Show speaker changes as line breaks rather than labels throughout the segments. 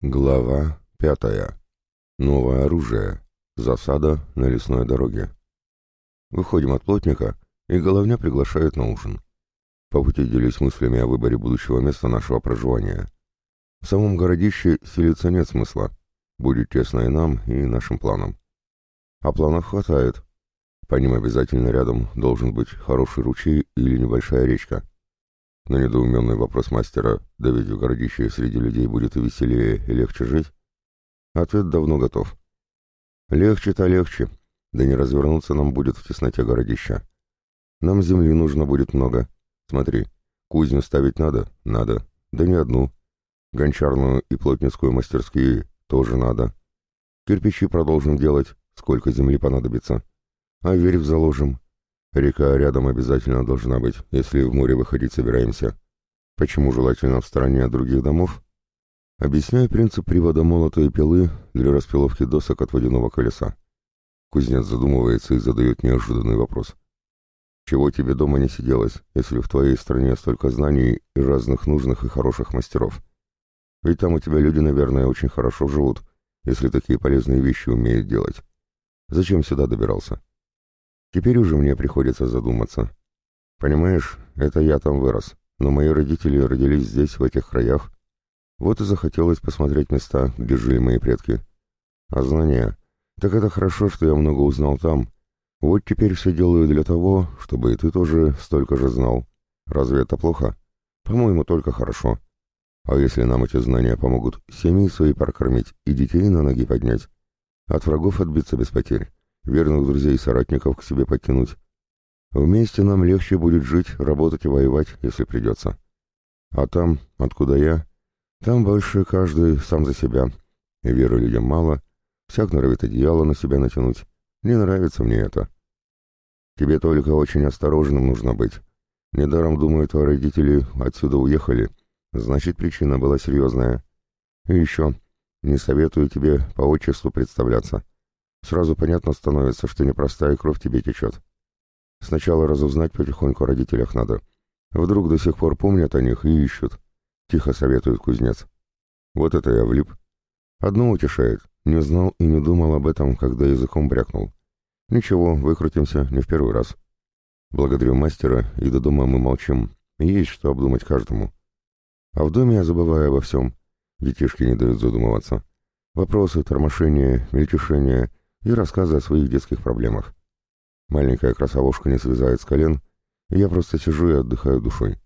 Глава пятая. Новое оружие. Засада на лесной дороге. Выходим от плотника, и головня приглашает на ужин. По пути делюсь мыслями о выборе будущего места нашего проживания. В самом городище селиться нет смысла. Будет тесно и нам, и нашим планам. А планов хватает. По ним обязательно рядом должен быть хороший ручей или небольшая речка. На недоуменный вопрос мастера, да ведь в городище среди людей будет и веселее, и легче жить, ответ давно готов. Легче-то легче, да не развернуться нам будет в тесноте городища. Нам земли нужно будет много. Смотри, кузню ставить надо? Надо. Да не одну. Гончарную и плотницкую мастерские тоже надо. Кирпичи продолжим делать, сколько земли понадобится. А верх заложим. Река рядом обязательно должна быть, если в море выходить собираемся. Почему желательно в стороне от других домов? Объясняю принцип привода молота и пилы для распиловки досок от водяного колеса. Кузнец задумывается и задает неожиданный вопрос. Чего тебе дома не сиделось, если в твоей стране столько знаний и разных нужных и хороших мастеров? Ведь там у тебя люди, наверное, очень хорошо живут, если такие полезные вещи умеют делать. Зачем сюда добирался? Теперь уже мне приходится задуматься. Понимаешь, это я там вырос, но мои родители родились здесь, в этих краях. Вот и захотелось посмотреть места, где жили мои предки. А знания? Так это хорошо, что я много узнал там. Вот теперь все делаю для того, чтобы и ты тоже столько же знал. Разве это плохо? По-моему, только хорошо. А если нам эти знания помогут семьи свои прокормить и детей на ноги поднять? От врагов отбиться без потерь верных друзей и соратников к себе подтянуть. Вместе нам легче будет жить, работать и воевать, если придется. А там, откуда я, там больше каждый сам за себя. И веры людям мало, всяк норовит одеяло на себя натянуть. Не нравится мне это. Тебе только очень осторожным нужно быть. Недаром, думаю, твои родители отсюда уехали. Значит, причина была серьезная. И еще, не советую тебе по отчеству представляться. Сразу понятно становится, что непростая кровь тебе течет. Сначала разузнать потихоньку о родителях надо. Вдруг до сих пор помнят о них и ищут. Тихо советует кузнец. Вот это я влип. Одно утешает. Не знал и не думал об этом, когда языком брякнул. Ничего, выкрутимся не в первый раз. Благодарю мастера, и до дома мы молчим. Есть что обдумать каждому. А в доме я забываю обо всем. Детишки не дают задумываться. Вопросы, тормошения, мельтешения и рассказы о своих детских проблемах. Маленькая красавушка не слезает с колен, и я просто сижу и отдыхаю душой.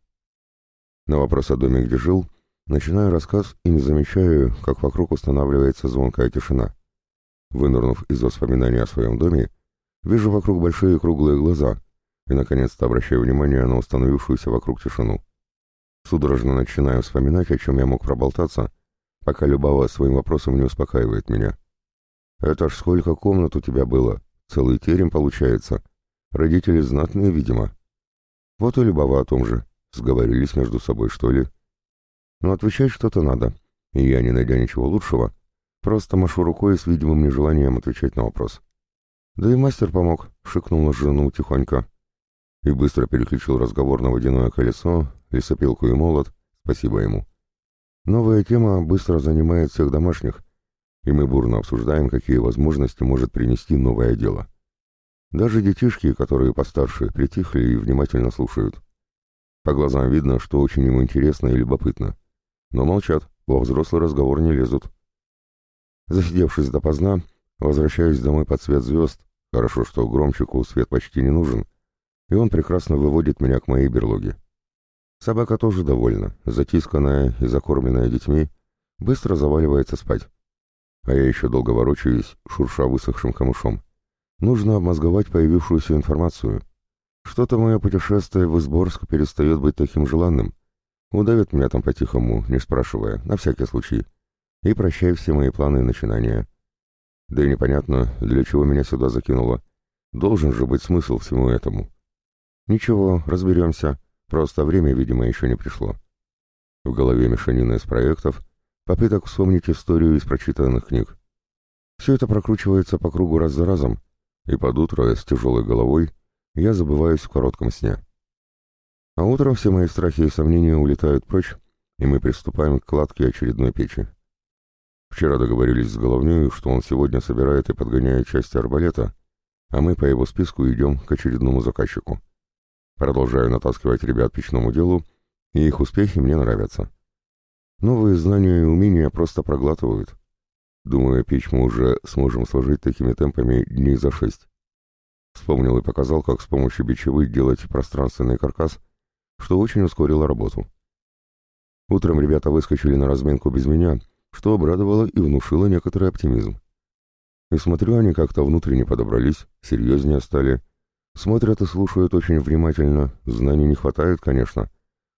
На вопрос о доме, где жил, начинаю рассказ и не замечаю, как вокруг устанавливается звонкая тишина. Вынырнув из воспоминаний о своем доме, вижу вокруг большие круглые глаза и, наконец-то, обращаю внимание на установившуюся вокруг тишину. Судорожно начинаю вспоминать, о чем я мог проболтаться, пока Любава своим вопросом не успокаивает меня. Это ж сколько комнат у тебя было? Целый терем получается. Родители знатные, видимо. Вот и Любова о том же. Сговорились между собой, что ли? Но отвечать что-то надо. И я, не найдя ничего лучшего, просто машу рукой с видимым нежеланием отвечать на вопрос. Да и мастер помог, шикнул жену тихонько. И быстро переключил разговор на водяное колесо, лесопилку и молот, спасибо ему. Новая тема быстро занимает всех домашних, и мы бурно обсуждаем, какие возможности может принести новое дело. Даже детишки, которые постарше, притихли и внимательно слушают. По глазам видно, что очень им интересно и любопытно. Но молчат, во взрослый разговор не лезут. Засидевшись допоздна, возвращаюсь домой под свет звезд. Хорошо, что громчику свет почти не нужен, и он прекрасно выводит меня к моей берлоге. Собака тоже довольна, затисканная и закормленная детьми, быстро заваливается спать. А я еще долго ворочаюсь, шурша высохшим камышом. Нужно обмозговать появившуюся информацию. Что-то мое путешествие в Изборск перестает быть таким желанным. Удавят меня там по-тихому, не спрашивая, на всякий случай. И прощай все мои планы и начинания. Да и непонятно, для чего меня сюда закинуло. Должен же быть смысл всему этому. Ничего, разберемся. Просто время, видимо, еще не пришло. В голове мешанина из проектов — попыток вспомнить историю из прочитанных книг. Все это прокручивается по кругу раз за разом, и под утро с тяжелой головой я забываюсь в коротком сне. А утром все мои страхи и сомнения улетают прочь, и мы приступаем к кладке очередной печи. Вчера договорились с Головнёю, что он сегодня собирает и подгоняет части арбалета, а мы по его списку идем к очередному заказчику. Продолжаю натаскивать ребят печному делу, и их успехи мне нравятся. Новые знания и умения просто проглатывают. Думаю, печь мы уже сможем сложить такими темпами дней за шесть. Вспомнил и показал, как с помощью бичевых делать пространственный каркас, что очень ускорило работу. Утром ребята выскочили на разминку без меня, что обрадовало и внушило некоторый оптимизм. И смотрю, они как-то внутренне подобрались, серьезнее стали. Смотрят и слушают очень внимательно, знаний не хватает, конечно,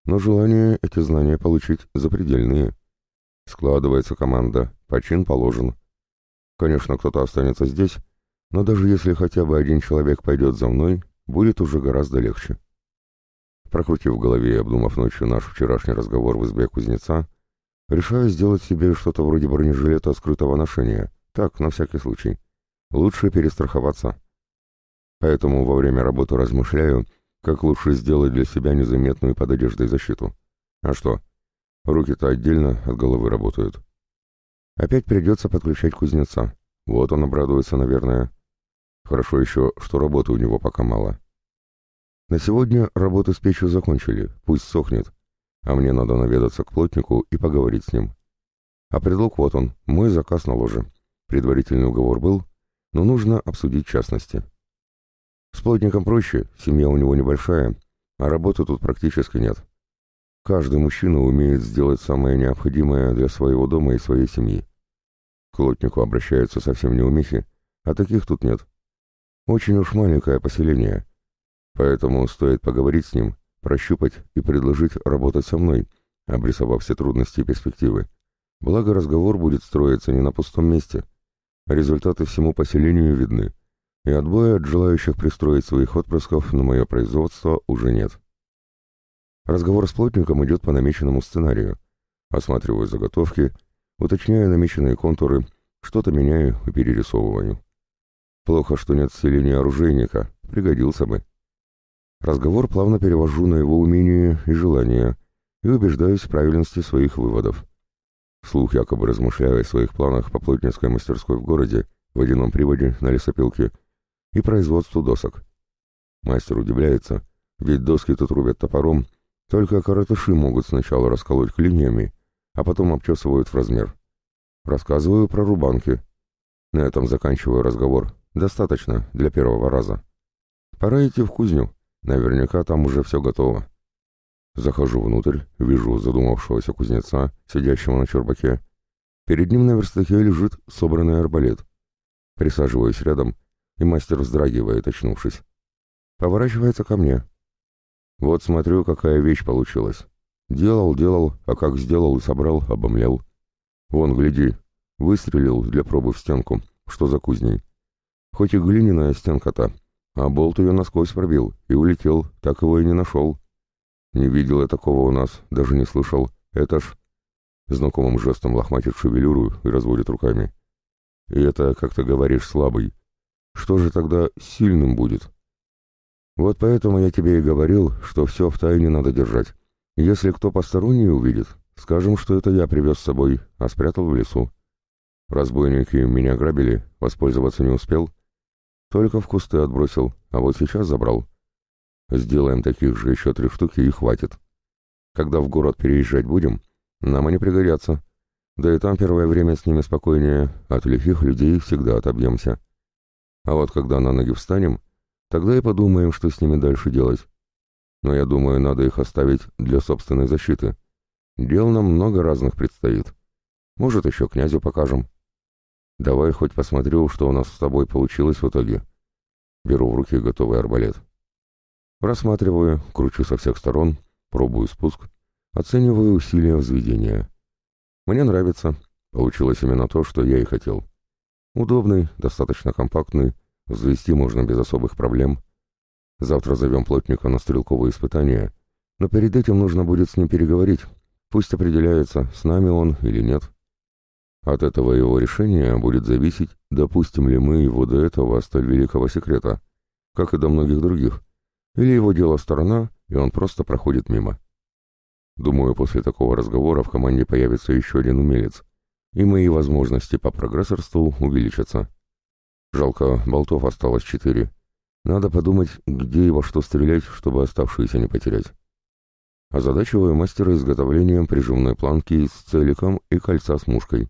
но желание эти знания получить запредельные. Складывается команда, почин положен. Конечно, кто-то останется здесь, но даже если хотя бы один человек пойдет за мной, будет уже гораздо легче. Прокрутив в голове и обдумав ночью наш вчерашний разговор в избе кузнеца, решаю сделать себе что-то вроде бронежилета скрытого ношения, так, на всякий случай. Лучше перестраховаться. Поэтому во время работы размышляю, как лучше сделать для себя незаметную под одеждой защиту. А что? Руки-то отдельно от головы работают. Опять придется подключать кузнеца. Вот он обрадуется, наверное. Хорошо еще, что работы у него пока мало. На сегодня работы с печью закончили, пусть сохнет. А мне надо наведаться к плотнику и поговорить с ним. А предлог вот он, мой заказ на ложе. Предварительный уговор был, но нужно обсудить частности. С плотником проще, семья у него небольшая, а работы тут практически нет. Каждый мужчина умеет сделать самое необходимое для своего дома и своей семьи. К плотнику обращаются совсем неумехи, а таких тут нет. Очень уж маленькое поселение, поэтому стоит поговорить с ним, прощупать и предложить работать со мной, обрисовав все трудности и перспективы. Благо разговор будет строиться не на пустом месте. Результаты всему поселению видны и отбоя от желающих пристроить своих отпрысков на мое производство уже нет. Разговор с плотником идет по намеченному сценарию. Осматриваю заготовки, уточняю намеченные контуры, что-то меняю и перерисовываю. Плохо, что нет селения оружейника, пригодился бы. Разговор плавно перевожу на его умения и желания и убеждаюсь в правильности своих выводов. Вслух якобы размышляю о своих планах по плотницкой мастерской в городе, водяном приводе на лесопилке и производству досок. Мастер удивляется, ведь доски тут рубят топором, только коротыши могут сначала расколоть клиньями, а потом обчесывают в размер. Рассказываю про рубанки. На этом заканчиваю разговор. Достаточно для первого раза. Пора идти в кузню. Наверняка там уже все готово. Захожу внутрь, вижу задумавшегося кузнеца, сидящего на чербаке. Перед ним на верстаке лежит собранный арбалет. Присаживаюсь рядом и мастер вздрагивает, очнувшись. Поворачивается ко мне. Вот смотрю, какая вещь получилась. Делал, делал, а как сделал и собрал, обомлел. Вон, гляди, выстрелил для пробы в стенку, что за кузней. Хоть и глиняная стенка-то, а болт ее насквозь пробил и улетел, так его и не нашел. Не видел я такого у нас, даже не слышал. Это ж... Знакомым жестом лохматит шевелюру и разводит руками. И это, как ты говоришь, слабый. Что же тогда сильным будет? Вот поэтому я тебе и говорил, что все в тайне надо держать. Если кто посторонний увидит, скажем, что это я привез с собой, а спрятал в лесу. Разбойники меня грабили, воспользоваться не успел. Только в кусты отбросил, а вот сейчас забрал. Сделаем таких же еще три штуки и хватит. Когда в город переезжать будем, нам они пригодятся. Да и там первое время с ними спокойнее, от лихих людей всегда отобьемся. А вот когда на ноги встанем, тогда и подумаем, что с ними дальше делать. Но я думаю, надо их оставить для собственной защиты. Дел нам много разных предстоит. Может, еще князю покажем. Давай хоть посмотрю, что у нас с тобой получилось в итоге. Беру в руки готовый арбалет. Рассматриваю, кручу со всех сторон, пробую спуск, оцениваю усилия взведения. Мне нравится. Получилось именно то, что я и хотел. Удобный, достаточно компактный, взвести можно без особых проблем. Завтра зовем плотника на стрелковые испытания, но перед этим нужно будет с ним переговорить. Пусть определяется, с нами он или нет. От этого его решения будет зависеть, допустим ли мы его до этого столь великого секрета, как и до многих других, или его дело сторона, и он просто проходит мимо. Думаю, после такого разговора в команде появится еще один умелец, и мои возможности по прогрессорству увеличатся. Жалко, болтов осталось четыре. Надо подумать, где и во что стрелять, чтобы оставшиеся не потерять. Озадачиваю мастера изготовлением прижимной планки с целиком и кольца с мушкой.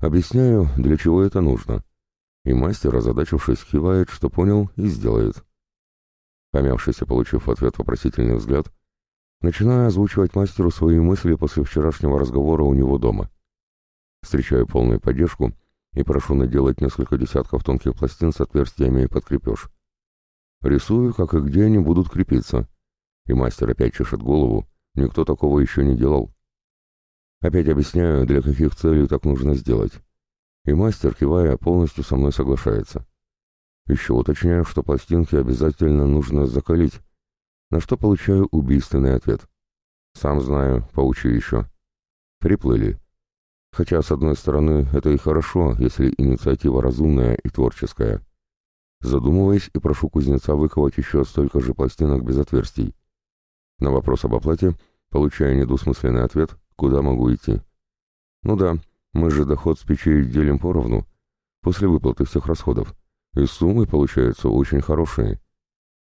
Объясняю, для чего это нужно. И мастер, озадачившись, кивает, что понял, и сделает. Помявшись и получив в ответ вопросительный взгляд, начинаю озвучивать мастеру свои мысли после вчерашнего разговора у него дома. Встречаю полную поддержку и прошу наделать несколько десятков тонких пластин с отверстиями под крепеж. Рисую, как и где они будут крепиться. И мастер опять чешет голову, никто такого еще не делал. Опять объясняю, для каких целей так нужно сделать. И мастер, кивая, полностью со мной соглашается. Еще уточняю, что пластинки обязательно нужно закалить, на что получаю убийственный ответ. Сам знаю, поучу еще. Приплыли. Хотя, с одной стороны, это и хорошо, если инициатива разумная и творческая. Задумываясь и прошу кузнеца выковать еще столько же пластинок без отверстий. На вопрос об оплате получаю недвусмысленный ответ, куда могу идти. Ну да, мы же доход с печей делим поровну, после выплаты всех расходов, и суммы получаются очень хорошие.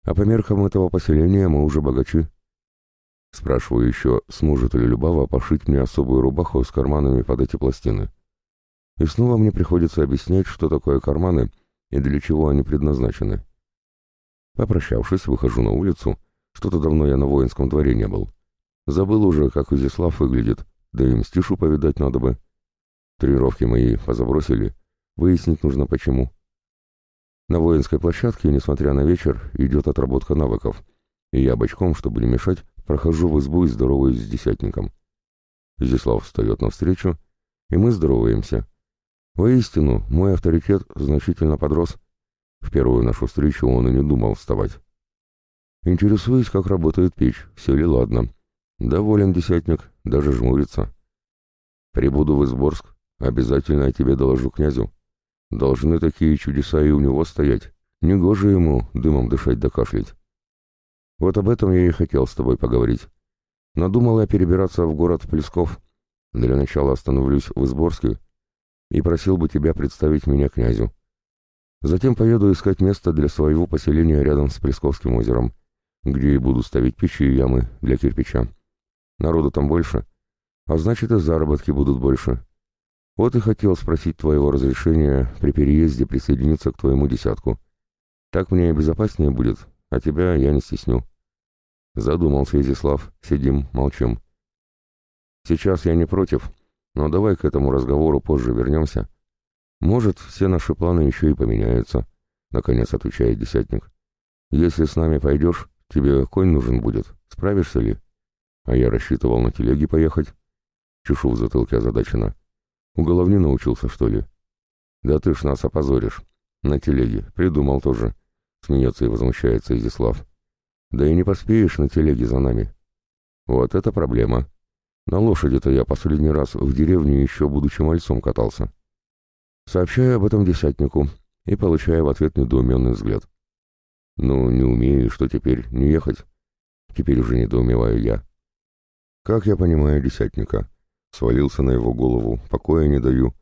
А по меркам этого поселения мы уже богачи. Спрашиваю еще, сможет ли Любава пошить мне особую рубаху с карманами под эти пластины. И снова мне приходится объяснять, что такое карманы и для чего они предназначены. Попрощавшись, выхожу на улицу. Что-то давно я на воинском дворе не был. Забыл уже, как Изяслав выглядит, да и мстишу повидать надо бы. Тренировки мои позабросили, выяснить нужно почему. На воинской площадке, несмотря на вечер, идет отработка навыков, и я бочком, чтобы не мешать, Прохожу в избу и здороваюсь с десятником. Изяслав встает навстречу, и мы здороваемся. Воистину, мой авторитет значительно подрос. В первую нашу встречу он и не думал вставать. Интересуюсь, как работает печь, все ли ладно. Доволен десятник, даже жмурится. Прибуду в Изборск, обязательно о тебе доложу князю. Должны такие чудеса и у него стоять. Негоже ему дымом дышать да кашлять. Вот об этом я и хотел с тобой поговорить. Надумал я перебираться в город Плесков. Для начала остановлюсь в Изборске и просил бы тебя представить меня князю. Затем поеду искать место для своего поселения рядом с Плесковским озером, где и буду ставить печи и ямы для кирпича. Народу там больше, а значит и заработки будут больше. Вот и хотел спросить твоего разрешения при переезде присоединиться к твоему десятку. Так мне безопаснее будет, а тебя я не стесню. Задумался Изяслав. Сидим, молчим. Сейчас я не против, но давай к этому разговору позже вернемся. Может, все наши планы еще и поменяются, наконец отвечает десятник. Если с нами пойдешь, тебе конь нужен будет. Справишься ли? А я рассчитывал на телеге поехать. Чешу в затылке озадаченно. У головни научился, что ли? Да ты ж нас опозоришь. На телеге. Придумал тоже. Смеется и возмущается Изяслав. Да и не поспеешь на телеге за нами. Вот это проблема. На лошади-то я последний раз в деревне еще будучи мальцом катался. Сообщаю об этом десятнику и получаю в ответ недоуменный взгляд. Ну, не умею, что теперь, не ехать? Теперь уже недоумеваю я. Как я понимаю десятника? Свалился на его голову, покоя не даю.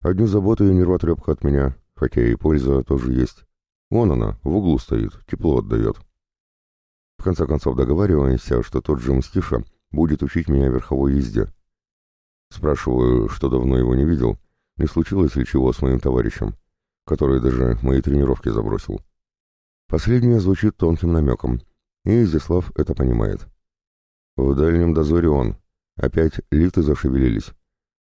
Одни заботы и нервотрепка от меня, хотя и польза тоже есть. Вон она, в углу стоит, тепло отдает. В конце концов договариваемся, что тот же Мстиша будет учить меня верховой езде. Спрашиваю, что давно его не видел, не случилось ли чего с моим товарищем, который даже мои тренировки забросил. Последнее звучит тонким намеком, и Изяслав это понимает. В дальнем дозоре он. Опять лифты зашевелились.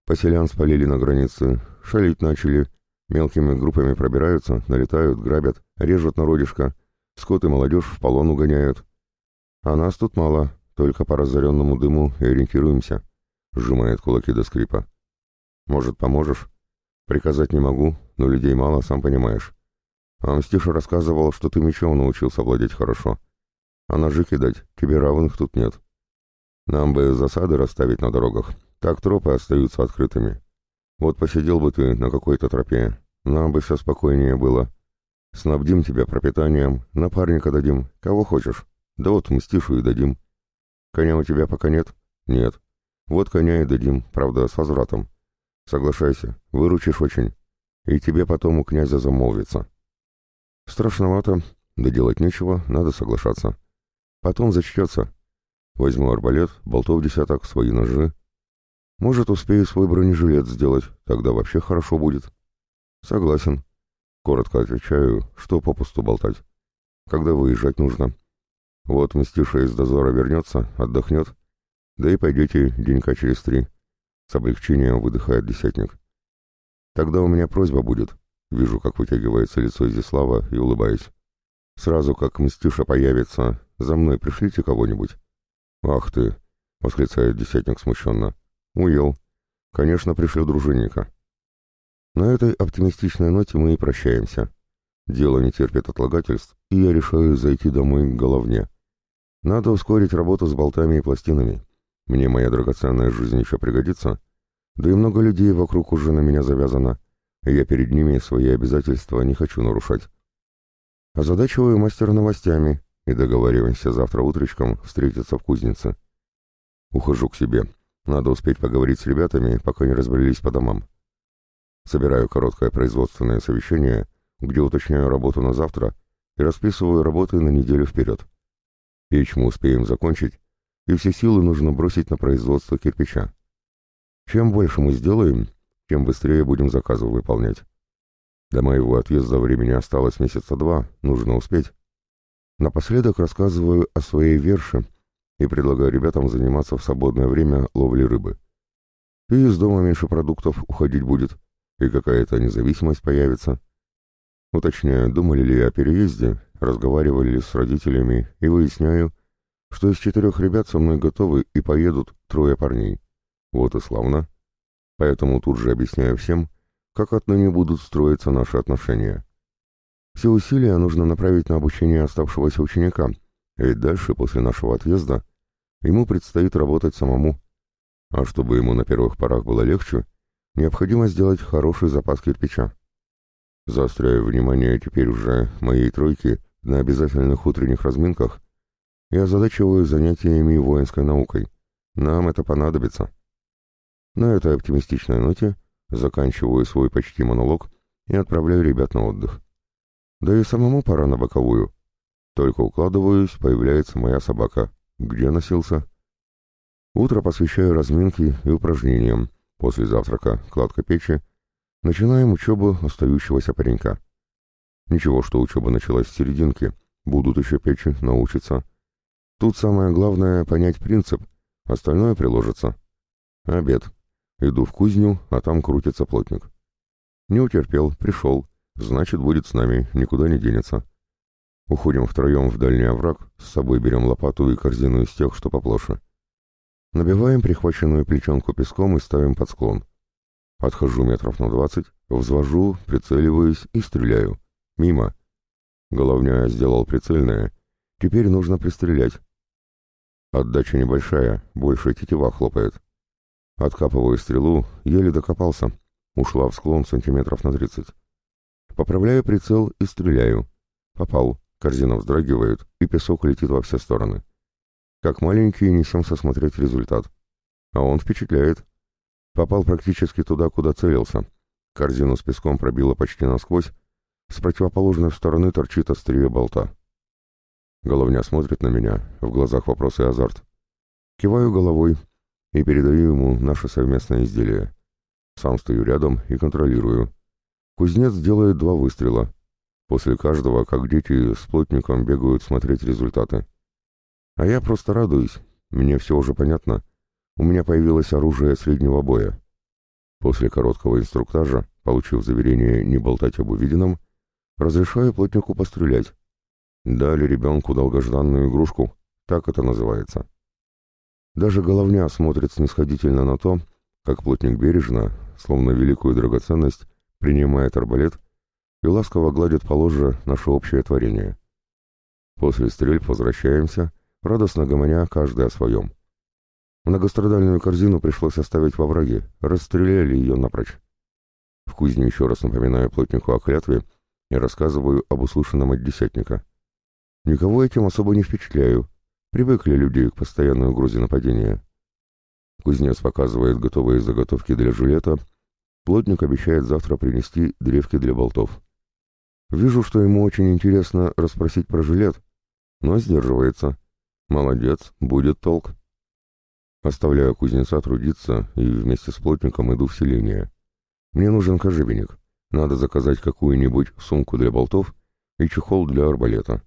Поселян спалили на границе, шалить начали, мелкими группами пробираются, налетают, грабят, режут народишко, скот и молодежь в полон угоняют. А нас тут мало, только по разоренному дыму и ориентируемся», — сжимает кулаки до скрипа. «Может, поможешь?» «Приказать не могу, но людей мало, сам понимаешь. А рассказывал, что ты мечом научился владеть хорошо. А ножи кидать, тебе равных тут нет. Нам бы засады расставить на дорогах, так тропы остаются открытыми. Вот посидел бы ты на какой-то тропе, нам бы все спокойнее было. Снабдим тебя пропитанием, напарника дадим, кого хочешь. Да вот мстишу и дадим. Коня у тебя пока нет? Нет. Вот коня и дадим, правда, с возвратом. Соглашайся, выручишь очень. И тебе потом у князя замолвится. Страшновато, да делать нечего, надо соглашаться. Потом зачтется. Возьму арбалет, болтов десяток, свои ножи. Может, успею свой бронежилет сделать, тогда вообще хорошо будет. Согласен. Коротко отвечаю, что попусту болтать. Когда выезжать нужно. Вот мстиша из дозора вернется, отдохнет. Да и пойдете денька через три. С облегчением выдыхает десятник. Тогда у меня просьба будет. Вижу, как вытягивается лицо Изяслава и улыбаюсь. Сразу как Мстиша появится, за мной пришлите кого-нибудь. Ах ты, восклицает десятник смущенно. Уел. Конечно, пришлю дружинника. На этой оптимистичной ноте мы и прощаемся. Дело не терпит отлагательств, и я решаю зайти домой к головне. Надо ускорить работу с болтами и пластинами. Мне моя драгоценная жизнь еще пригодится, да и много людей вокруг уже на меня завязано, и я перед ними свои обязательства не хочу нарушать. Озадачиваю мастера новостями и договариваемся завтра утречком встретиться в кузнице. Ухожу к себе. Надо успеть поговорить с ребятами, пока не разбрелись по домам. Собираю короткое производственное совещание, где уточняю работу на завтра и расписываю работы на неделю вперед. Печь мы успеем закончить, и все силы нужно бросить на производство кирпича. Чем больше мы сделаем, тем быстрее будем заказы выполнять. До моего отъезда времени осталось месяца два, нужно успеть. Напоследок рассказываю о своей верше и предлагаю ребятам заниматься в свободное время ловлей рыбы. И из дома меньше продуктов уходить будет, и какая-то независимость появится. Уточняю, думали ли о переезде, разговаривали ли с родителями и выясняю, что из четырех ребят со мной готовы и поедут трое парней. Вот и славно. Поэтому тут же объясняю всем, как отныне будут строиться наши отношения. Все усилия нужно направить на обучение оставшегося ученика, ведь дальше, после нашего отъезда, ему предстоит работать самому. А чтобы ему на первых порах было легче, необходимо сделать хороший запас кирпича. Заостряю внимание теперь уже моей тройки на обязательных утренних разминках и озадачиваю занятиями воинской наукой. Нам это понадобится. На этой оптимистичной ноте заканчиваю свой почти монолог и отправляю ребят на отдых. Да и самому пора на боковую. Только укладываюсь, появляется моя собака. Где носился? Утро посвящаю разминке и упражнениям. После завтрака кладка печи. Начинаем учебу остающегося паренька. Ничего, что учеба началась с серединки. Будут еще печи, научиться. Тут самое главное — понять принцип, остальное приложится. Обед. Иду в кузню, а там крутится плотник. Не утерпел, пришел. Значит, будет с нами, никуда не денется. Уходим втроем в дальний овраг, с собой берем лопату и корзину из тех, что поплоше. Набиваем прихваченную плечонку песком и ставим под склон. Подхожу метров на двадцать, взвожу, прицеливаюсь и стреляю. Мимо. Головня сделал прицельное. Теперь нужно пристрелять. Отдача небольшая, больше тетива хлопает. Откапываю стрелу, еле докопался. Ушла в склон сантиметров на тридцать. Поправляю прицел и стреляю. Попал. Корзина вздрагивает, и песок летит во все стороны. Как маленькие несемся смотреть результат. А он впечатляет. Попал практически туда, куда целился. Корзину с песком пробило почти насквозь. С противоположной стороны торчит острие болта. Головня смотрит на меня, в глазах вопросы и азарт. Киваю головой и передаю ему наше совместное изделие. Сам стою рядом и контролирую. Кузнец делает два выстрела. После каждого, как дети с плотником бегают смотреть результаты. А я просто радуюсь. Мне все уже понятно. У меня появилось оружие среднего боя. После короткого инструктажа, получив заверение не болтать об увиденном, разрешаю плотнику пострелять. Дали ребенку долгожданную игрушку, так это называется. Даже головня смотрит снисходительно на то, как плотник бережно, словно великую драгоценность, принимает арбалет и ласково гладит по ложе наше общее творение. После стрельб возвращаемся, радостно гомоня каждый о своем. Многострадальную корзину пришлось оставить во враге, расстреляли ее напрочь. В кузне еще раз напоминаю плотнику о клятве и рассказываю об услышанном от десятника. Никого этим особо не впечатляю. Привыкли люди к постоянной угрозе нападения. Кузнец показывает готовые заготовки для жилета Плотник обещает завтра принести древки для болтов. Вижу, что ему очень интересно расспросить про жилет, но сдерживается. Молодец, будет толк. Оставляю кузнеца трудиться и вместе с плотником иду в селение. Мне нужен кожевенник. Надо заказать какую-нибудь сумку для болтов и чехол для арбалета.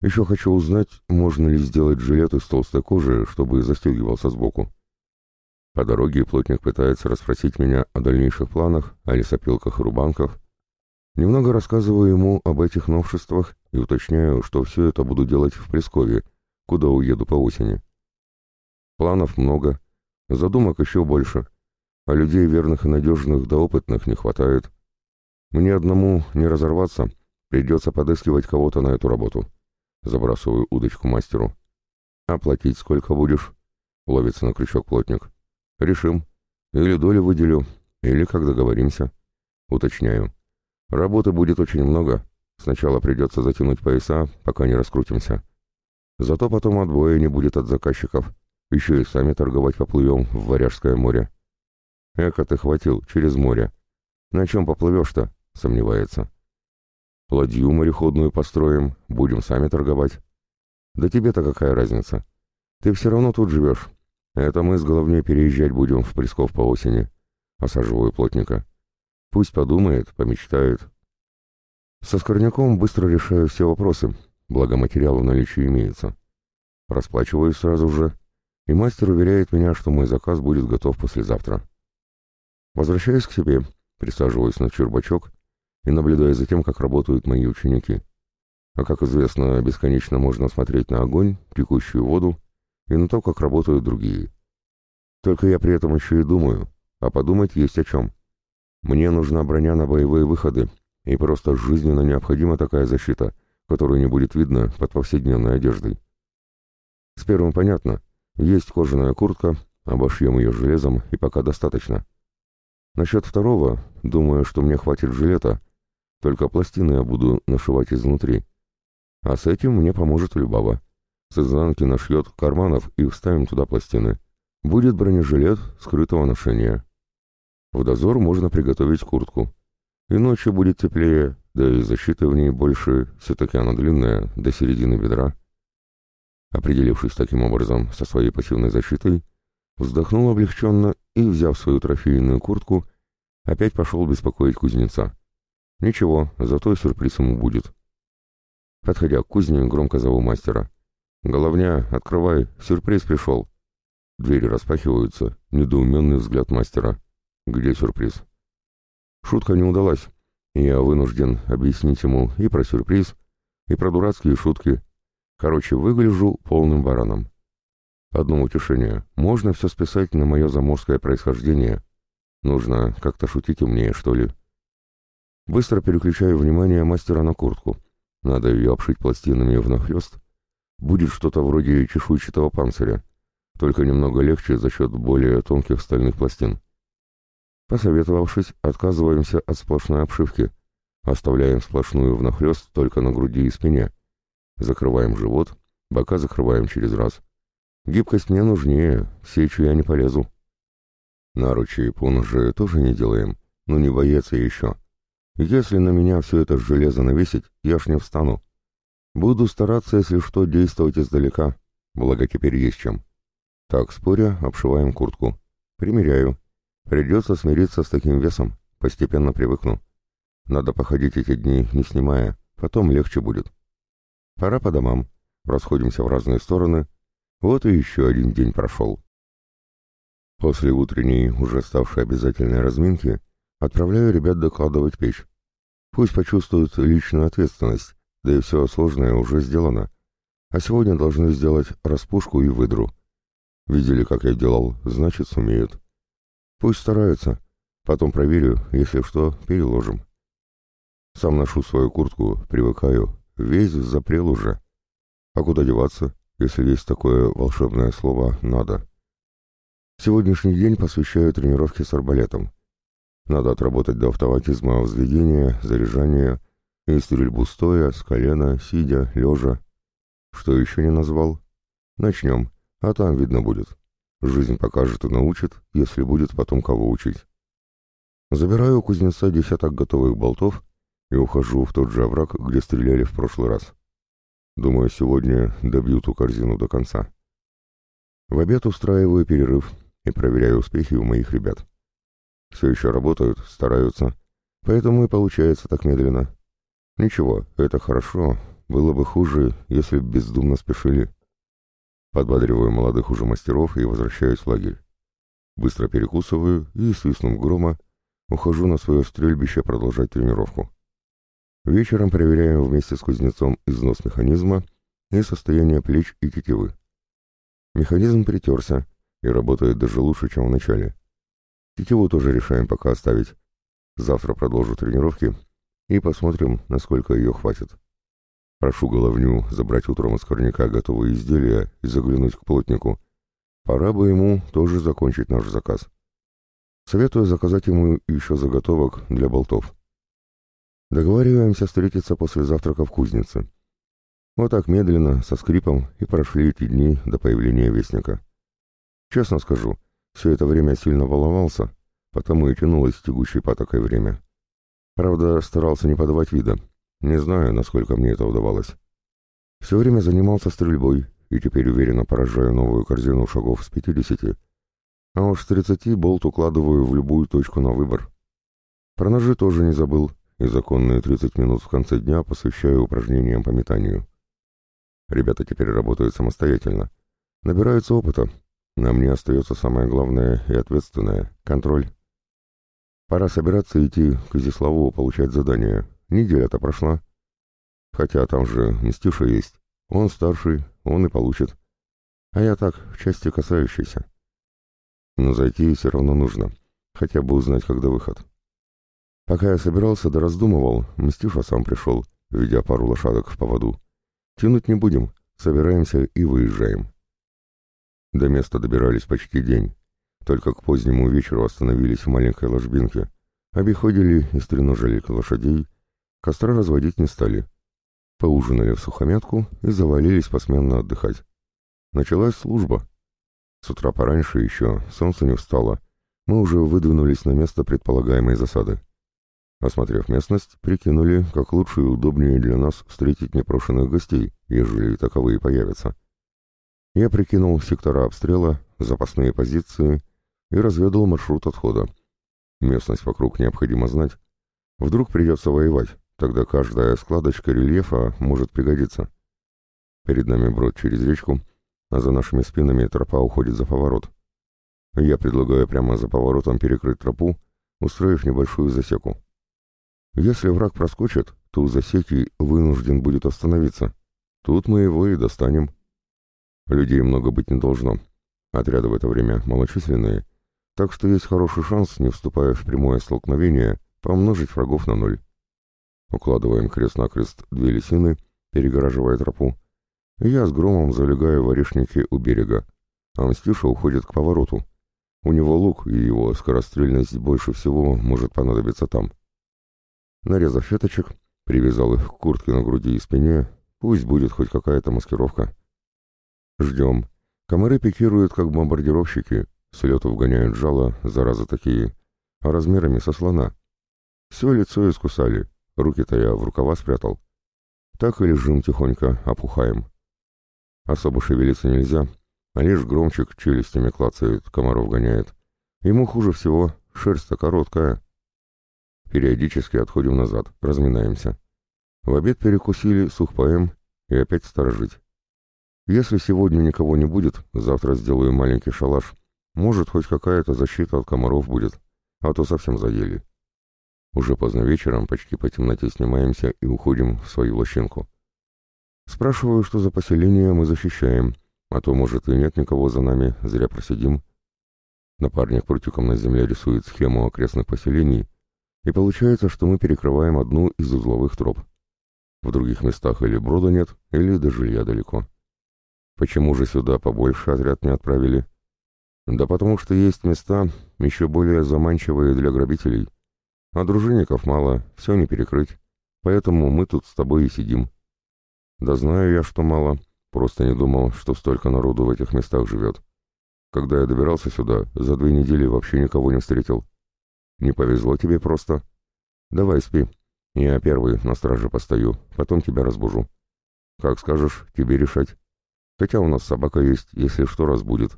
Еще хочу узнать, можно ли сделать жилет из толстой кожи, чтобы застегивался сбоку. По дороге плотник пытается расспросить меня о дальнейших планах, о лесопилках и рубанках. Немного рассказываю ему об этих новшествах и уточняю, что все это буду делать в Прескове, куда уеду по осени. Планов много, задумок еще больше, а людей верных и надежных да опытных не хватает. Мне одному не разорваться, придется подыскивать кого-то на эту работу. Забрасываю удочку мастеру. «Оплатить сколько будешь?» — ловится на крючок плотник. «Решим. Или долю выделю, или как договоримся». Уточняю. «Работы будет очень много. Сначала придется затянуть пояса, пока не раскрутимся. Зато потом отбоя не будет от заказчиков. Еще и сами торговать поплывем в Варяжское море». «Эка ты хватил, через море. На чем поплывешь-то?» — сомневается. Ладью мореходную построим, будем сами торговать. Да тебе-то какая разница? Ты все равно тут живешь. Это мы с головней переезжать будем в Пресков по осени. Осаживаю плотника. Пусть подумает, помечтает. Со Скорняком быстро решаю все вопросы, благо материал в наличии имеется. Расплачиваюсь сразу же, и мастер уверяет меня, что мой заказ будет готов послезавтра. Возвращаюсь к себе, присаживаюсь на чурбачок и наблюдая за тем, как работают мои ученики. А как известно, бесконечно можно смотреть на огонь, текущую воду и на то, как работают другие. Только я при этом еще и думаю, а подумать есть о чем. Мне нужна броня на боевые выходы, и просто жизненно необходима такая защита, которую не будет видно под повседневной одеждой. С первым понятно, есть кожаная куртка, обошьем ее железом, и пока достаточно. Насчет второго, думаю, что мне хватит жилета, только пластины я буду нашивать изнутри. А с этим мне поможет Любава. С изнанки нашьет карманов и вставим туда пластины. Будет бронежилет скрытого ношения. В дозор можно приготовить куртку. И ночью будет теплее, да и защиты в ней больше, все-таки она длинная, до середины бедра. Определившись таким образом со своей пассивной защитой, вздохнул облегченно и, взяв свою трофейную куртку, опять пошел беспокоить кузнеца. Ничего, зато сюрприз ему будет. Подходя к кузне, громко зову мастера. «Головня, открывай, сюрприз пришел». Двери распахиваются, недоуменный взгляд мастера. «Где сюрприз?» Шутка не удалась, и я вынужден объяснить ему и про сюрприз, и про дурацкие шутки. Короче, выгляжу полным бараном. Одно утешение. Можно все списать на мое заморское происхождение. Нужно как-то шутить умнее, что ли. Быстро переключаю внимание мастера на куртку. Надо ее обшить пластинами внахлёст. Будет что-то вроде чешуйчатого панциря, только немного легче за счет более тонких стальных пластин. Посоветовавшись, отказываемся от сплошной обшивки. Оставляем сплошную внахлёст только на груди и спине. Закрываем живот, бока закрываем через раз. Гибкость мне нужнее, сечу я не полезу. Наручи и поножи тоже не делаем, но не боец я еще. Если на меня все это железо навесить, я ж не встану. Буду стараться, если что, действовать издалека, благо теперь есть чем. Так, споря, обшиваем куртку. Примеряю. Придется смириться с таким весом, постепенно привыкну. Надо походить эти дни, не снимая, потом легче будет. Пора по домам. Расходимся в разные стороны. Вот и еще один день прошел. После утренней, уже ставшей обязательной разминки, Отправляю ребят докладывать печь. Пусть почувствуют личную ответственность, да и все сложное уже сделано. А сегодня должны сделать распушку и выдру. Видели, как я делал, значит, сумеют. Пусть стараются. Потом проверю, если что, переложим. Сам ношу свою куртку, привыкаю. Весь запрел уже. А куда деваться, если есть такое волшебное слово «надо»? Сегодняшний день посвящаю тренировке с арбалетом. Надо отработать до автоматизма взведения, заряжания и стрельбу стоя, с колена, сидя, лежа. Что еще не назвал? Начнем, а там видно будет. Жизнь покажет и научит, если будет потом кого учить. Забираю у кузнеца десяток готовых болтов и ухожу в тот же овраг, где стреляли в прошлый раз. Думаю, сегодня добью ту корзину до конца. В обед устраиваю перерыв и проверяю успехи у моих ребят. Все еще работают, стараются, поэтому и получается так медленно. Ничего, это хорошо, было бы хуже, если б бездумно спешили. Подбадриваю молодых уже мастеров и возвращаюсь в лагерь. Быстро перекусываю и, свистнув грома, ухожу на свое стрельбище продолжать тренировку. Вечером проверяем вместе с кузнецом износ механизма и состояние плеч и тетивы. Механизм притерся и работает даже лучше, чем в начале. Тетиву тоже решаем пока оставить. Завтра продолжу тренировки и посмотрим, насколько ее хватит. Прошу головню забрать утром из корняка готовые изделия и заглянуть к плотнику. Пора бы ему тоже закончить наш заказ. Советую заказать ему еще заготовок для болтов. Договариваемся встретиться после завтрака в кузнице. Вот так медленно, со скрипом, и прошли эти дни до появления Вестника. Честно скажу, все это время сильно волновался, потому и тянулось тягучей патокой время. Правда, старался не подавать вида. Не знаю, насколько мне это удавалось. Все время занимался стрельбой, и теперь уверенно поражаю новую корзину шагов с пятидесяти, а уж с тридцати болт укладываю в любую точку на выбор. Про ножи тоже не забыл, и законные 30 минут в конце дня посвящаю упражнениям по метанию. Ребята теперь работают самостоятельно. Набираются опыта. На мне остается самое главное и ответственное — контроль. Пора собираться идти к Изиславу получать задание. Неделя-то прошла. Хотя там же Мстюша есть. Он старший, он и получит. А я так, в части касающейся. Но зайти все равно нужно. Хотя бы узнать, когда выход. Пока я собирался да раздумывал, Мстюша сам пришел, ведя пару лошадок в поводу. Тянуть не будем, собираемся и выезжаем. До места добирались почти день. Только к позднему вечеру остановились в маленькой ложбинке, обиходили и стреножили лошадей, костра разводить не стали. Поужинали в сухомятку и завалились посменно отдыхать. Началась служба. С утра пораньше еще, солнце не встало, мы уже выдвинулись на место предполагаемой засады. Осмотрев местность, прикинули, как лучше и удобнее для нас встретить непрошенных гостей, ежели таковые появятся. Я прикинул сектора обстрела, запасные позиции и разведал маршрут отхода. Местность вокруг необходимо знать. Вдруг придется воевать, тогда каждая складочка рельефа может пригодиться. Перед нами брод через речку, а за нашими спинами тропа уходит за поворот. Я предлагаю прямо за поворотом перекрыть тропу, устроив небольшую засеку. Если враг проскочит, то у засеки вынужден будет остановиться. Тут мы его и достанем. Людей много быть не должно. Отряды в это время малочисленные, так что есть хороший шанс, не вступая в прямое столкновение, помножить врагов на ноль. Укладываем крест-накрест две лисины, перегораживая тропу. Я с громом залегаю в орешнике у берега, а Мстюша уходит к повороту. У него лук, и его скорострельность больше всего может понадобиться там. Нарезав веточек, привязал их к куртке на груди и спине, пусть будет хоть какая-то маскировка. Ждем. Комары пикируют, как бомбардировщики, с лету вгоняют жало, заразы такие, а размерами со слона. Все лицо искусали, руки-то я в рукава спрятал. Так и лежим тихонько, опухаем. Особо шевелиться нельзя, а лишь громчик челюстями клацает, комаров гоняет. Ему хуже всего, шерсть-то короткая, Периодически отходим назад, разминаемся. В обед перекусили сухпаем и опять сторожить. Если сегодня никого не будет, завтра сделаю маленький шалаш. Может, хоть какая-то защита от комаров будет, а то совсем заели. Уже поздно вечером, почти по темноте снимаемся и уходим в свою лощинку. Спрашиваю, что за поселение мы защищаем, а то, может, и нет никого за нами, зря просидим. Напарник прутиком на земле рисует схему окрестных поселений, и получается, что мы перекрываем одну из узловых троп. В других местах или брода нет, или до жилья далеко. Почему же сюда побольше отряд не отправили? Да потому что есть места, еще более заманчивые для грабителей. А дружинников мало, все не перекрыть. Поэтому мы тут с тобой и сидим. Да знаю я, что мало. Просто не думал, что столько народу в этих местах живет. Когда я добирался сюда, за две недели вообще никого не встретил. Не повезло тебе просто. Давай спи. Я первый на страже постою, потом тебя разбужу. Как скажешь, тебе решать. Хотя у нас собака есть, если что разбудит.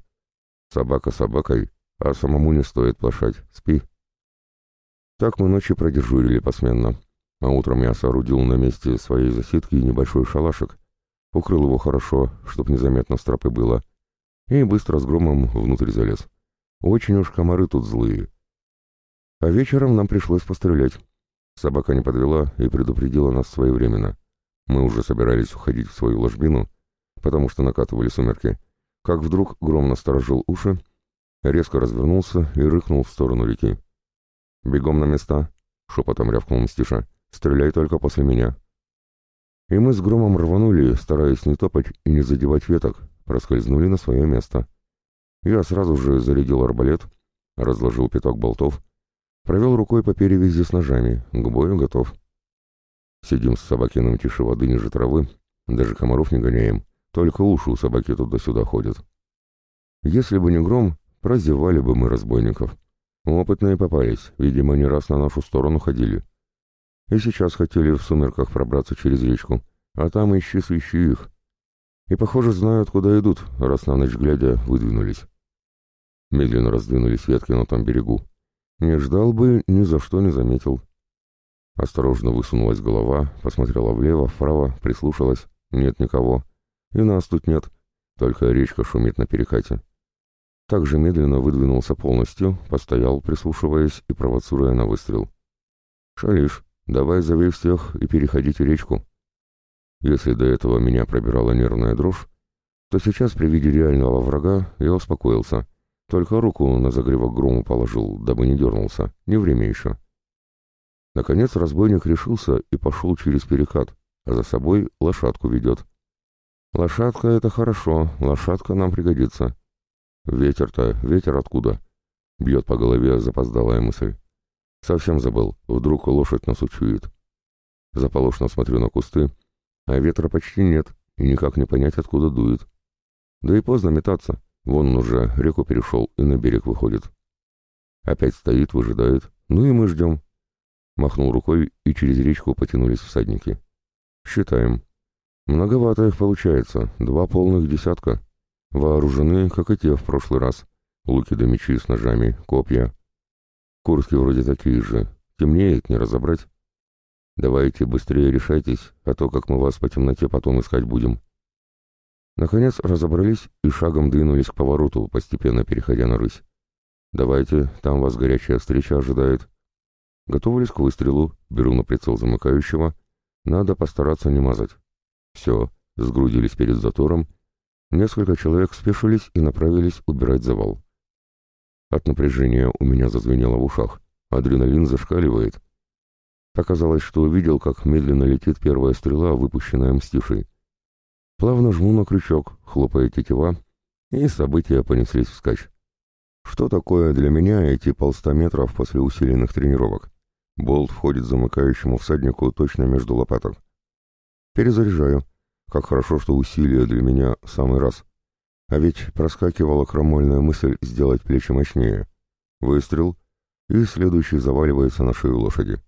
Собака собакой, а самому не стоит плашать. Спи. Так мы ночи продежурили посменно. А утром я соорудил на месте своей засидки небольшой шалашик, укрыл его хорошо, чтоб незаметно с тропы было, и быстро с громом внутрь залез. Очень уж комары тут злые. А вечером нам пришлось пострелять. Собака не подвела и предупредила нас своевременно. Мы уже собирались уходить в свою ложбину, потому что накатывали сумерки, как вдруг гром насторожил уши, резко развернулся и рыкнул в сторону реки. «Бегом на места!» — шепотом рявкнул Мстиша. «Стреляй только после меня!» И мы с громом рванули, стараясь не топать и не задевать веток, проскользнули на свое место. Я сразу же зарядил арбалет, разложил пяток болтов, провел рукой по перевязи с ножами, к бою готов. Сидим с собакиным тише воды ниже травы, даже комаров не гоняем, только уши у собаки туда-сюда ходят. Если бы не гром, прозевали бы мы разбойников. Опытные попались, видимо, не раз на нашу сторону ходили. И сейчас хотели в сумерках пробраться через речку, а там ищи свищи их. И, похоже, знают, куда идут, раз на ночь глядя выдвинулись. Медленно раздвинулись ветки на том берегу. Не ждал бы, ни за что не заметил. Осторожно высунулась голова, посмотрела влево, вправо, прислушалась. Нет никого. И нас тут нет, только речка шумит на перекате. Также медленно выдвинулся полностью, постоял, прислушиваясь и провоцируя на выстрел. «Шалиш, давай зови всех и переходите речку». Если до этого меня пробирала нервная дрожь, то сейчас при виде реального врага я успокоился. Только руку на загревок грому положил, дабы не дернулся. Не время еще. Наконец разбойник решился и пошел через перекат, а за собой лошадку ведет. Лошадка — это хорошо, лошадка нам пригодится. Ветер-то, ветер откуда? Бьет по голове запоздалая мысль. Совсем забыл, вдруг лошадь нас учует. Заполошно смотрю на кусты, а ветра почти нет, и никак не понять, откуда дует. Да и поздно метаться, вон он уже реку перешел и на берег выходит. Опять стоит, выжидает, ну и мы ждем. Махнул рукой, и через речку потянулись всадники. Считаем. Многовато их получается, два полных десятка. Вооружены, как и те в прошлый раз. Луки да мечи с ножами, копья. Курски вроде такие же. Темнеет, не разобрать. Давайте быстрее решайтесь, а то как мы вас по темноте потом искать будем. Наконец разобрались и шагом двинулись к повороту, постепенно переходя на рысь. Давайте, там вас горячая встреча ожидает. Готовились к выстрелу, беру на прицел замыкающего. Надо постараться не мазать. Все, сгрудились перед затором Несколько человек спешились и направились убирать завал. От напряжения у меня зазвенело в ушах. Адреналин зашкаливает. Показалось, что увидел, как медленно летит первая стрела, выпущенная мстившей. Плавно жму на крючок, хлопая тетива, и события понеслись вскачь. Что такое для меня эти полста метров после усиленных тренировок? Болт входит замыкающему всаднику точно между лопаток. Перезаряжаю. Как хорошо, что усилия для меня в самый раз. А ведь проскакивала крамольная мысль сделать плечи мощнее. Выстрел, и следующий заваливается на шею лошади.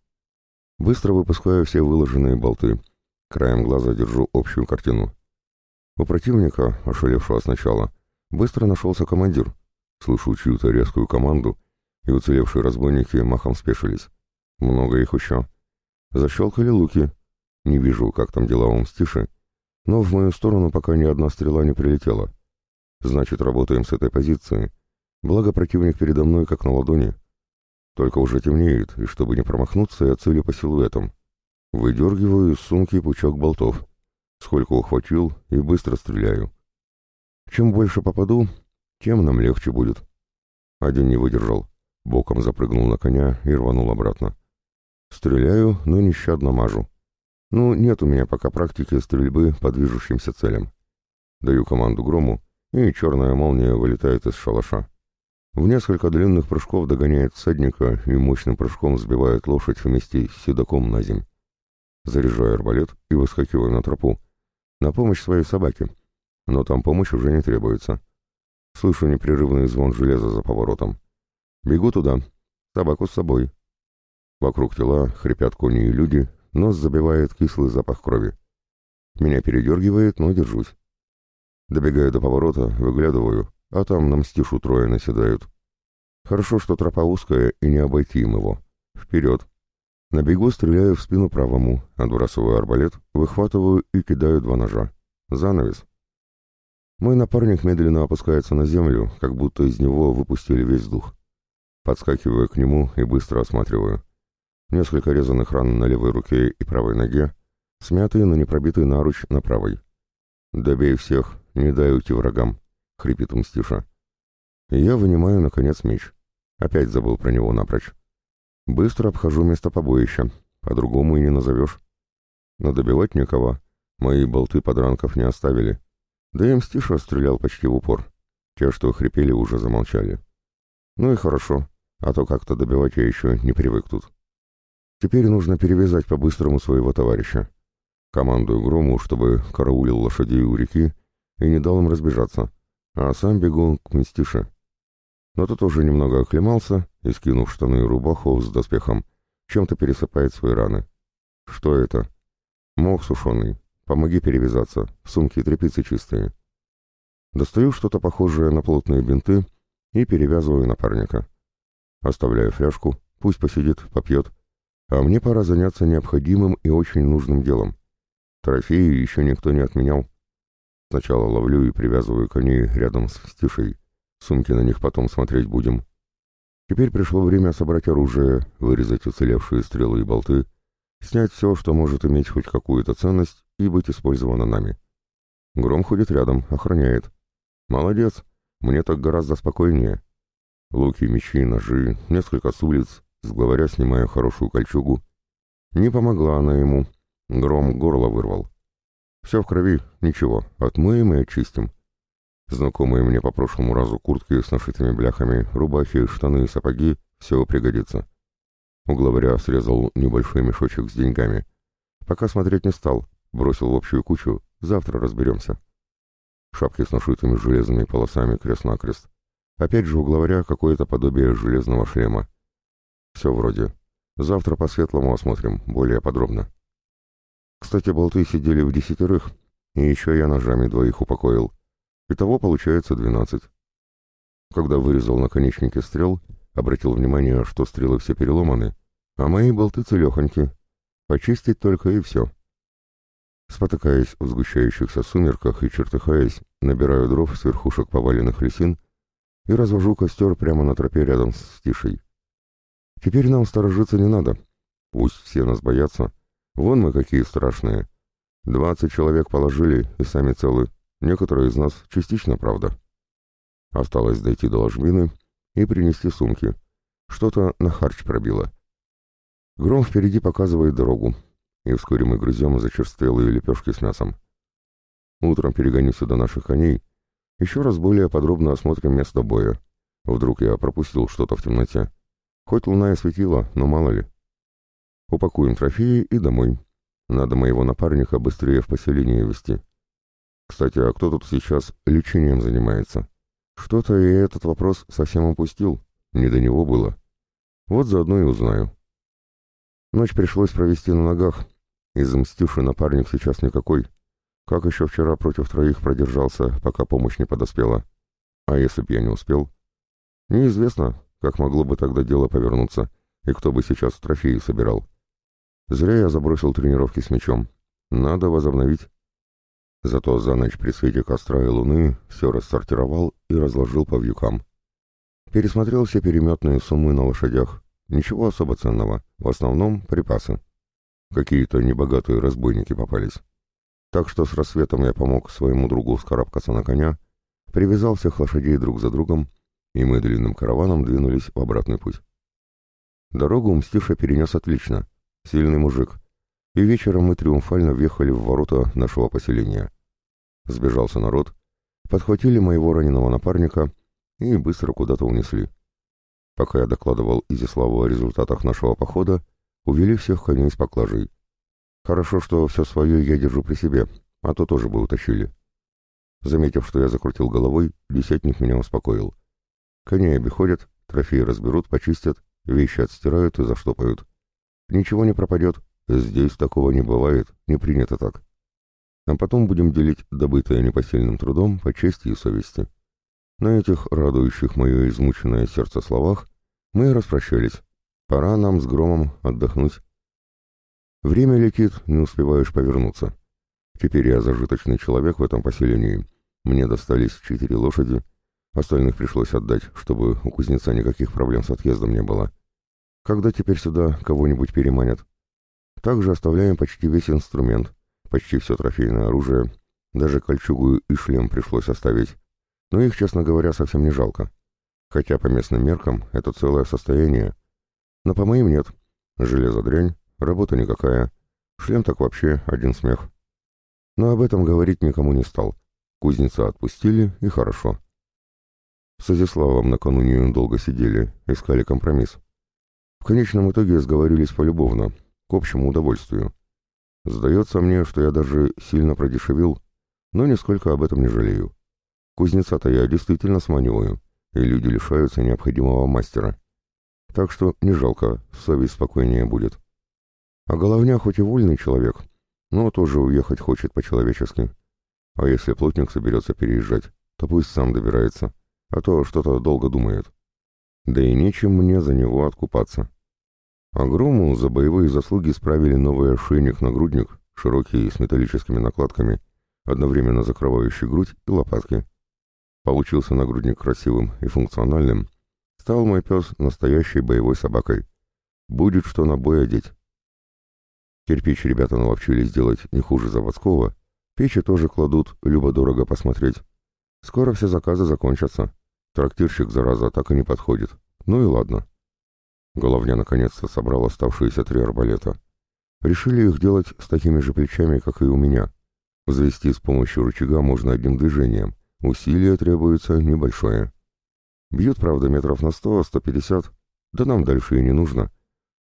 Быстро выпускаю все выложенные болты. Краем глаза держу общую картину. У противника, ошалевшего сначала, быстро нашелся командир. Слышу чью-то резкую команду, и уцелевшие разбойники махом спешились. Много их еще. Защелкали луки. Не вижу, как там дела у мстиши, но в мою сторону пока ни одна стрела не прилетела. Значит, работаем с этой позиции. Благо противник передо мной как на ладони. Только уже темнеет, и чтобы не промахнуться, я целю по силуэтам. Выдергиваю из сумки пучок болтов. Сколько ухватил, и быстро стреляю. Чем больше попаду, тем нам легче будет. Один не выдержал. Боком запрыгнул на коня и рванул обратно. Стреляю, но нещадно мажу. Ну, нет у меня пока практики стрельбы по движущимся целям. Даю команду грому, и черная молния вылетает из шалаша. В несколько длинных прыжков догоняет всадника и мощным прыжком сбивает лошадь вместе с седаком на земь. Заряжаю арбалет и выскакиваю на тропу. На помощь своей собаке. Но там помощь уже не требуется. Слышу непрерывный звон железа за поворотом. Бегу туда. Собаку с собой. Вокруг тела хрипят кони и люди, нос забивает кислый запах крови. Меня передергивает, но держусь. Добегаю до поворота, выглядываю, а там на мстишу трое наседают. Хорошо, что тропа узкая, и не обойти им его. Вперед. На бегу стреляю в спину правому, отбрасываю арбалет, выхватываю и кидаю два ножа. Занавес. Мой напарник медленно опускается на землю, как будто из него выпустили весь дух. Подскакиваю к нему и быстро осматриваю. Несколько резаных ран на левой руке и правой ноге, смятый, но не пробитый наруч на правой. «Добей всех, не дай уйти врагам», — хрипит мстиша. я вынимаю, наконец, меч. Опять забыл про него напрочь. Быстро обхожу место побоища, по-другому и не назовешь. Но добивать никого. Мои болты подранков не оставили. Да и мстиша стрелял почти в упор. Те, что хрипели, уже замолчали. Ну и хорошо, а то как-то добивать я еще не привык тут. Теперь нужно перевязать по-быстрому своего товарища. Командую Грому, чтобы караулил лошадей у реки и не дал им разбежаться, а сам бегу к Мстише. Но тот уже немного оклемался и, скинув штаны и рубаху с доспехом, чем-то пересыпает свои раны. Что это? Мох сушеный. Помоги перевязаться. В сумке тряпицы чистые. Достаю что-то похожее на плотные бинты и перевязываю напарника. Оставляю фляжку, пусть посидит, попьет, а мне пора заняться необходимым и очень нужным делом. Трофеи еще никто не отменял. Сначала ловлю и привязываю коней рядом с стишей. Сумки на них потом смотреть будем. Теперь пришло время собрать оружие, вырезать уцелевшие стрелы и болты, снять все, что может иметь хоть какую-то ценность и быть использовано нами. Гром ходит рядом, охраняет. Молодец, мне так гораздо спокойнее. Луки, мечи, ножи, несколько с улиц, с снимаю хорошую кольчугу. Не помогла она ему, Гром горло вырвал. Все в крови, ничего, отмоем и очистим. Знакомые мне по прошлому разу куртки с нашитыми бляхами, рубахи, штаны и сапоги — все пригодится. У главаря срезал небольшой мешочек с деньгами. Пока смотреть не стал, бросил в общую кучу, завтра разберемся. Шапки с нашитыми железными полосами крест-накрест. Опять же у главаря какое-то подобие железного шлема. Все вроде. Завтра по-светлому осмотрим, более подробно. Кстати, болты сидели в десятерых, и еще я ножами двоих упокоил. Итого получается двенадцать. Когда вырезал наконечники стрел, обратил внимание, что стрелы все переломаны, а мои болты целехоньки. Почистить только и все. Спотыкаясь в сгущающихся сумерках и чертыхаясь, набираю дров с верхушек поваленных лесин и развожу костер прямо на тропе рядом с стишей. Теперь нам сторожиться не надо. Пусть все нас боятся, Вон мы какие страшные. Двадцать человек положили и сами целы. Некоторые из нас частично, правда. Осталось дойти до ложбины и принести сумки. Что-то на харч пробило. Гром впереди показывает дорогу, и вскоре мы грызем зачерствелые лепешки с мясом. Утром перегоню сюда наших коней. Еще раз более подробно осмотрим место боя. Вдруг я пропустил что-то в темноте. Хоть луна и светила, но мало ли. Упакуем трофеи и домой. Надо моего напарника быстрее в поселение вести. Кстати, а кто тут сейчас лечением занимается? Что-то я этот вопрос совсем упустил. Не до него было. Вот заодно и узнаю. Ночь пришлось провести на ногах. Из мстивший напарник сейчас никакой. Как еще вчера против троих продержался, пока помощь не подоспела. А если б я не успел? Неизвестно, как могло бы тогда дело повернуться, и кто бы сейчас трофеи собирал. Зря я забросил тренировки с мячом. Надо возобновить. Зато за ночь при свете костра и луны все рассортировал и разложил по вьюкам. Пересмотрел все переметные суммы на лошадях. Ничего особо ценного. В основном припасы. Какие-то небогатые разбойники попались. Так что с рассветом я помог своему другу скарабкаться на коня, привязал всех лошадей друг за другом, и мы длинным караваном двинулись в обратный путь. Дорогу Мстиша перенес отлично, Сильный мужик. И вечером мы триумфально въехали в ворота нашего поселения. Сбежался народ, подхватили моего раненого напарника и быстро куда-то унесли. Пока я докладывал Изиславу о результатах нашего похода, увели всех коней с поклажей. Хорошо, что все свое я держу при себе, а то тоже бы утащили. Заметив, что я закрутил головой, десятник меня успокоил. Коней обиходят, трофеи разберут, почистят, вещи отстирают и заштопают. Ничего не пропадет, здесь такого не бывает, не принято так. А потом будем делить добытое непосильным трудом по чести и совести. На этих радующих мое измученное сердце словах мы распрощались. Пора нам с громом отдохнуть. Время летит, не успеваешь повернуться. Теперь я зажиточный человек в этом поселении. Мне достались четыре лошади, остальных пришлось отдать, чтобы у кузнеца никаких проблем с отъездом не было. Когда теперь сюда кого-нибудь переманят? Также оставляем почти весь инструмент, почти все трофейное оружие, даже кольчугу и шлем пришлось оставить, но их, честно говоря, совсем не жалко. Хотя по местным меркам это целое состояние. Но по моим нет. Железо дрянь, работа никакая. Шлем так вообще один смех. Но об этом говорить никому не стал. Кузнеца отпустили, и хорошо. С Изяславом накануне долго сидели, искали компромисс. В конечном итоге сговорились полюбовно, к общему удовольствию. Сдается мне, что я даже сильно продешевил, но нисколько об этом не жалею. Кузнеца-то я действительно сманиваю, и люди лишаются необходимого мастера. Так что не жалко, совесть спокойнее будет. А головня хоть и вольный человек, но тоже уехать хочет по-человечески. А если плотник соберется переезжать, то пусть сам добирается, а то что-то долго думает. Да и нечем мне за него откупаться. А Грому за боевые заслуги справили новый ошейник-нагрудник, широкий, с металлическими накладками, одновременно закрывающий грудь и лопатки. Получился нагрудник красивым и функциональным. Стал мой пес настоящей боевой собакой. Будет что на бой одеть. Кирпич ребята наловчились делать не хуже заводского. Печи тоже кладут, любо-дорого посмотреть. Скоро все заказы закончатся. Трактирщик, зараза, так и не подходит. Ну и ладно. Головня наконец-то собрал оставшиеся три арбалета. Решили их делать с такими же плечами, как и у меня. Взвести с помощью рычага можно одним движением. Усилие требуется небольшое. Бьют, правда, метров на сто-сто пятьдесят. Да нам дальше и не нужно.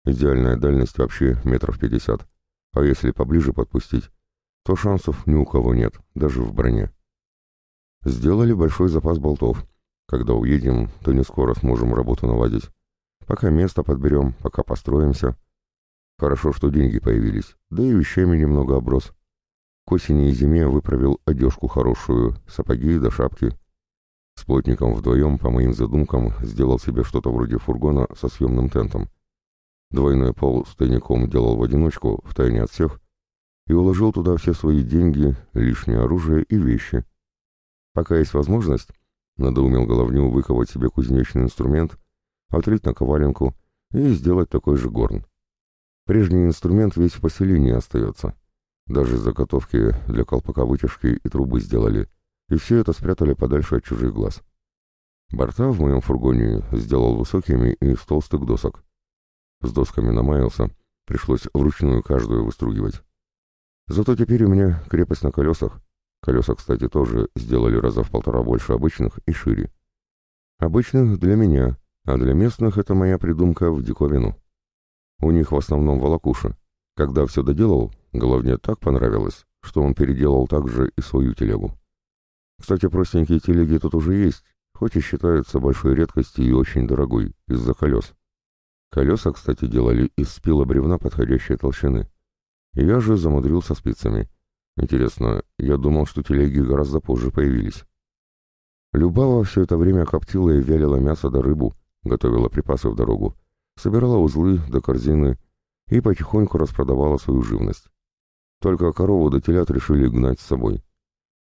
Идеальная дальность вообще метров пятьдесят. А если поближе подпустить, то шансов ни у кого нет, даже в броне. Сделали большой запас болтов. Когда уедем, то не скоро сможем работу наладить. Пока место подберем, пока построимся. Хорошо, что деньги появились, да и вещами немного оброс. К осени и зиме выправил одежку хорошую, сапоги да шапки. С плотником вдвоем, по моим задумкам, сделал себе что-то вроде фургона со съемным тентом. Двойной пол с тайником делал в одиночку, втайне от всех, и уложил туда все свои деньги, лишнее оружие и вещи. Пока есть возможность, надоумел головню выковать себе кузнечный инструмент отлить на коваленку и сделать такой же горн. Прежний инструмент весь в поселении остается. Даже заготовки для колпака вытяжки и трубы сделали, и все это спрятали подальше от чужих глаз. Борта в моем фургоне сделал высокими и из толстых досок. С досками намаялся, пришлось вручную каждую выстругивать. Зато теперь у меня крепость на колесах. Колеса, кстати, тоже сделали раза в полтора больше обычных и шире. Обычных для меня, а для местных это моя придумка в диковину. У них в основном волокуша. Когда все доделал, головне так понравилось, что он переделал также и свою телегу. Кстати, простенькие телеги тут уже есть, хоть и считаются большой редкостью и очень дорогой, из-за колес. Колеса, кстати, делали из спила бревна подходящей толщины. Я же замудрился спицами. Интересно, я думал, что телеги гораздо позже появились. Любава все это время коптила и вялила мясо да рыбу, готовила припасы в дорогу, собирала узлы до корзины и потихоньку распродавала свою живность. Только корову до телят решили гнать с собой.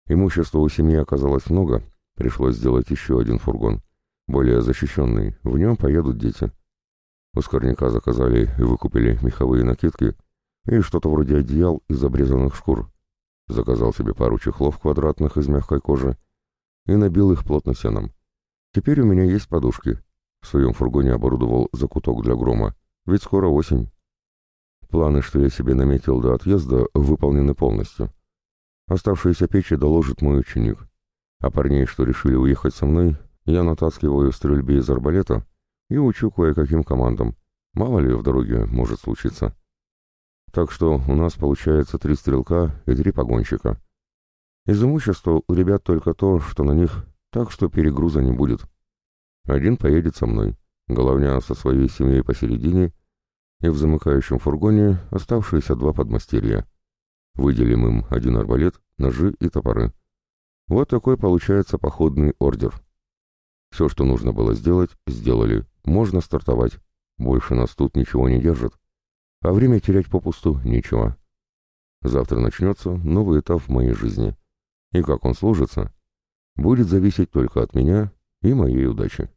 Имущества у семьи оказалось много, пришлось сделать еще один фургон, более защищенный, в нем поедут дети. У скорняка заказали и выкупили меховые накидки и что-то вроде одеял из обрезанных шкур. Заказал себе пару чехлов квадратных из мягкой кожи и набил их плотно сеном. Теперь у меня есть подушки, в своем фургоне оборудовал закуток для грома, ведь скоро осень. Планы, что я себе наметил до отъезда, выполнены полностью. Оставшиеся печи доложит мой ученик. А парней, что решили уехать со мной, я натаскиваю в стрельбе из арбалета и учу кое-каким командам. Мало ли в дороге может случиться. Так что у нас получается три стрелка и три погонщика. Из имущества у ребят только то, что на них, так что перегруза не будет. Один поедет со мной, головня со своей семьей посередине и в замыкающем фургоне оставшиеся два подмастерья. Выделим им один арбалет, ножи и топоры. Вот такой получается походный ордер. Все, что нужно было сделать, сделали. Можно стартовать. Больше нас тут ничего не держит. А время терять попусту нечего. Завтра начнется новый этап в моей жизни. И как он сложится, будет зависеть только от меня и моей удачи.